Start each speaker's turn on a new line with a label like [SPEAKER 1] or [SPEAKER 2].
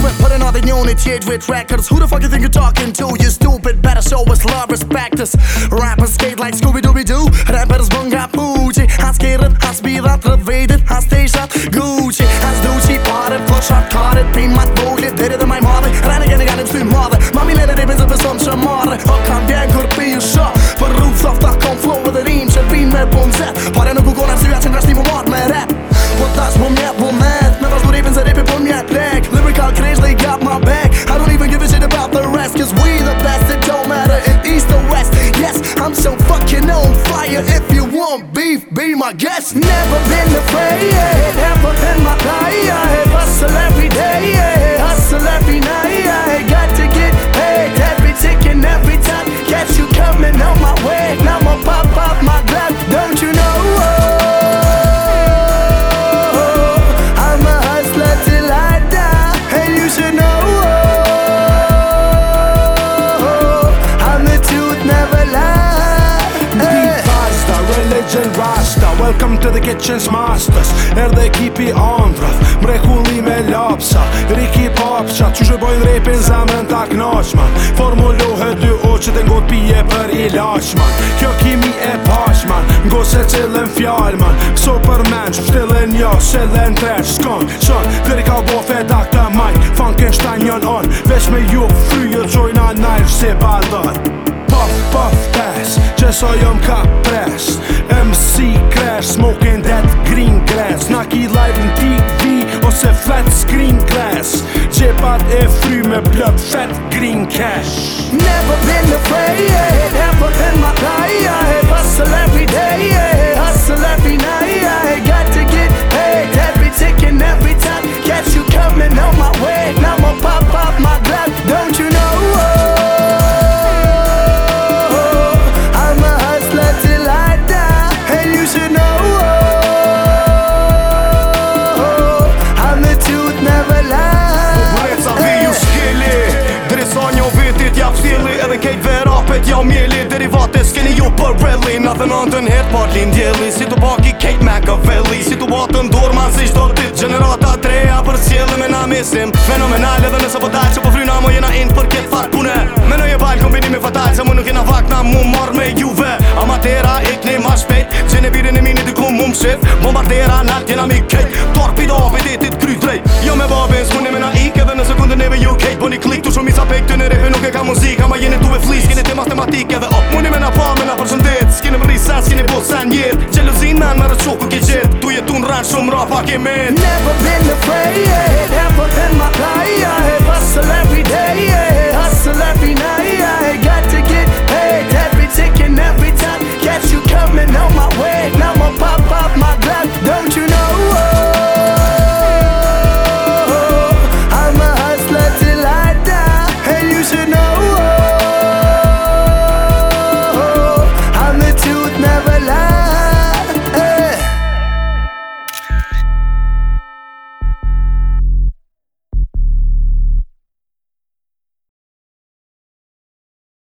[SPEAKER 1] even put another unit here with records. Who the fuck you think you're talking to? You stupid, better show us love, respect us. Rappers skate like Scooby Doo. Rappers run bunga Pucci. Has scared, has speed up, evaded, has stay shot. Gucci, has Gucci, potted, flush, I caught it. Pay my bullet, did it in my mother. Ran again, I got it to mother. If you want beef, be my guest. Never been afraid, never in my life. I hustle every day.
[SPEAKER 2] Shumë të dhe këtë qenës mastës Erë ekipi andrëf Mrekulli kulli me lopësa Riki popësa Që shë bojnë repin zemrën të aknaqman Formulohë dy oqët e ngot pije për ilashman Kjo kimi e pashman Ngo se cilën fjalman Këso për menç Që shtilën jo se dhe në treq skon qënë Dheri ka bo feda këta majt Funkin kështë ta njën on Vesh me ju fryjë Gjojna nërsh se badon Pop, pop, pes Qësë o jëm ka jëm ka pres Smoking that green glass Knocky live në TV Ose flat screen glass Gjepat e fry me blood Fat green cash Never been afraid Never been my
[SPEAKER 3] Kam mjeli derivate s'keni ju për rally Në dhe nëndën herë për djeli Si të baki Kate McAvely Si të batën ma si qdo dit Generata treja për s'jeli me na misim Fenomenale dhe nëse pëtaj që pëfryna po Mo jena in për këtë pune Me në jebal kombinimi fatal që mu nuk jena vakna mu marrë me juve Amatera ikni ma shpejt Që në birin e mini diku mu mshif Bombardera në altë jena mi kejt Torpido apetitit kry drejt Jo me babes s'mun e me na ike Dhe në sekundën e me ju Unë e nuk e ka muzika Ma jeni duve flees flis, keni te matematike dhe op Muni me na pa, me na përshëndet S'kene më risa, s'kene bosan po jet Gjeluzina në rëqo ku ke gjet Tu jetun në shumë rafa ke met Never been